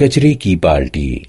कचरे की बाल्टी।